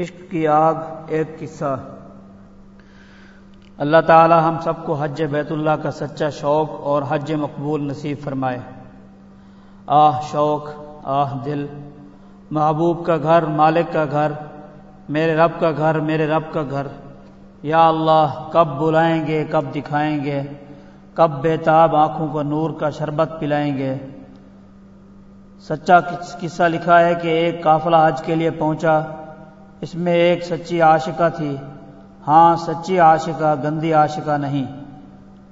عشق کی آگ ایک قصہ اللہ تعالی ہم سب کو حج بیت اللہ کا سچا شوق اور حج مقبول نصیب فرمائے۔ آہ شوق، آہ دل۔ محبوب کا گھر، مالک کا گھر۔ میرے رب کا گھر، میرے رب کا گھر۔ یا اللہ، کب بلائیں گے، کب دکھائیں گے؟ کب بےتاب آنکھوں کو نور کا شربت پلائیں گے؟ سچا قصہ لکھا ہے کہ ایک قافلہ حج کے لیے پہنچا۔ اس میں ایک سچی عاشقہ تھی۔ ہاں سچی عاشقہ، گندی عاشقہ نہیں۔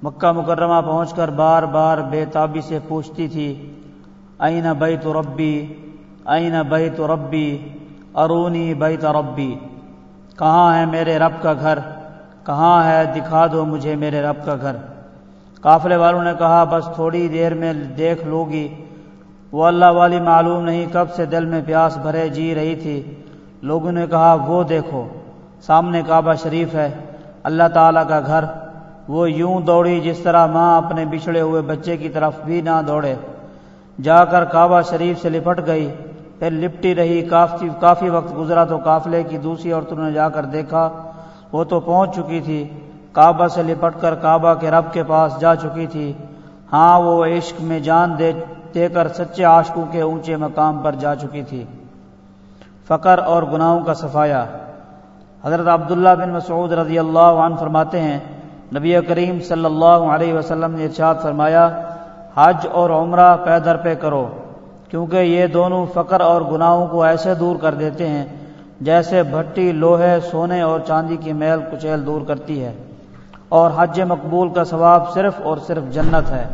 مکہ مکرمہ پہنچ کر بار بار بے تابی سے پوچھتی تھی این بئی تو ربی؟ این بئی تو ربی؟ ارونی بئی ربی؟ کہاں ہے میرے رب کا گھر؟ کہاں ہے دکھا دو مجھے میرے رب کا گھر؟ قافلے والوں نے کہا، بس تھوڑی دیر میں دیکھ لو گی۔ وہ اللہ والی معلوم نہیں کب سے دل میں پیاس بھرے جی رہی تھی۔ لوگوں نے کہا، وہ دیکھو، سامنے کعبہ شریف ہے، اللہ تعالیٰ کا گھر، وہ یوں دوڑی جس طرح ماں اپنے بچھڑے ہوئے بچے کی طرف بھی نہ دوڑے۔ جا کر کعبہ شریف سے لپٹ گئی، پھر لپٹی رہی، کافی کافی وقت گزرا تو قافلے کی دوسری عورتوں نے جا کر دیکھا، وہ تو پہنچ چکی تھی۔ کعبہ سے لپٹ کر کعبہ کے رب کے پاس جا چکی تھی۔ ہاں وہ عشق میں جان دے دے کر سچے عاشقوں کے اونچے مقام پر جا چکی تھی۔ فقر اور گناہوں کا صفایا۔ حضرت عبداللہ بن مسعود رضی اللہ عنہ فرماتے ہیں، نبی کریم صلی اللہ علیہ وسلم نے ارشاد فرمایا، حج اور عمرہ پے در پہ کرو، کیونکہ یہ دونوں فقر اور گناہوں کو ایسے دور کر دیتے ہیں جیسے بھٹی، لوہے، سونے اور چاندی کی میل کچیل دور کرتی ہے۔ اور حج مقبول کا ثواب صرف اور صرف جنت ہے۔